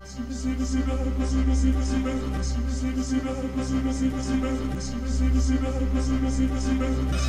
Let's